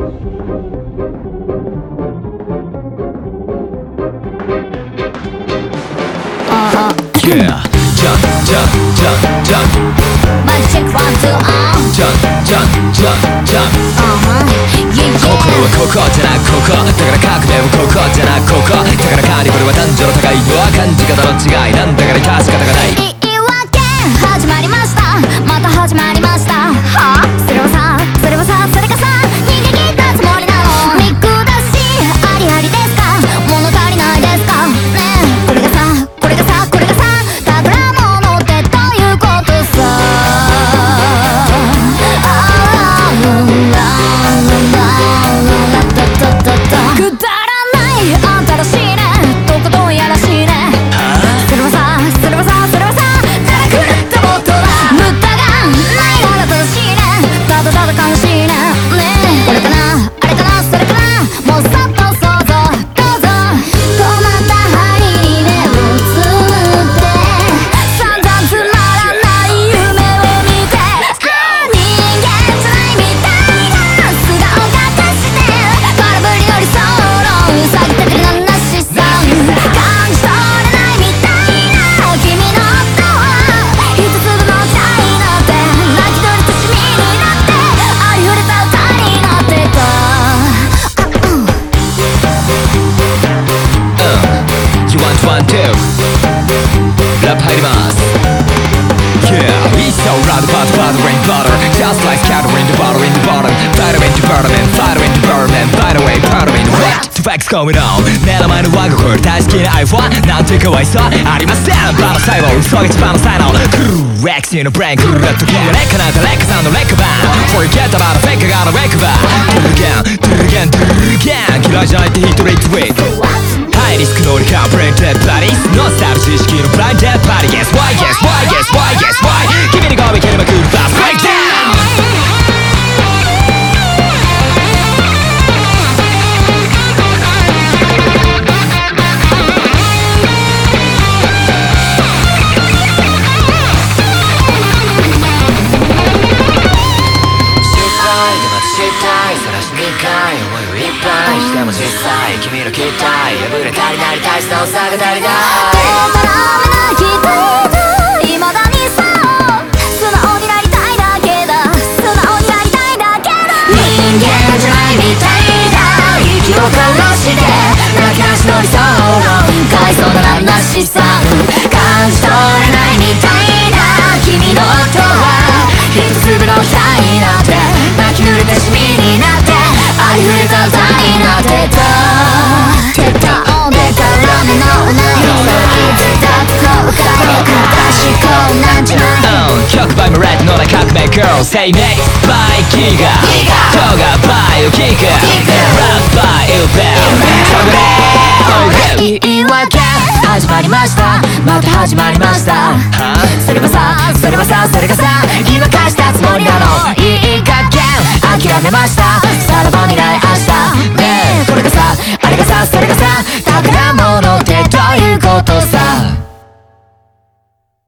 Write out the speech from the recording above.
Yeah ジャンジャンジャンジャンマイクチェックワンツーあージャンジャンジャンジャンあは Yeah. ここはここじゃなくここ。だから革命はここじゃなくここ。だからカーニバルは男女の one two ラップ入ります Yeah It's so loud but butter in butter Just like cattle in the bottle in the bottom Fighter in the bottom and fighter in the bottom and By the way powder in the what The facts going on 目の前の我が子より大好きな愛はなんてかわいさありませんバの細胞嘘が一番の才能クルー X のブレインクルーッと消えレッカなんてレッカさんのレッカバン Forget about the fake がのレッカバントゥルゲントゥルゲントゥルゲン嫌いじゃないってヒットレイトウェイハイリスク Paris Knurka, bring Paris No starczysz kir, bring the Paris Yes, why, yes, why, yes, why, yes, why? いっぱいしても実際君の期待破れたりなり大したおさが足りないでたらめな人だ未だにさ素直になりたいだけだ素直になりたいだけだ人間じゃないみたいだ息を殺して泣き足の理想論回想のなんなしさ感じ取れないみたいだ君の音は一粒の光になドのな革命 Girl Say me by ギガ今日が by ウキガ Rap by ウベル言い訳始まりましたまた始まりましたそれはさそれはさそれがさ今貸したつもりなのいい加減諦めました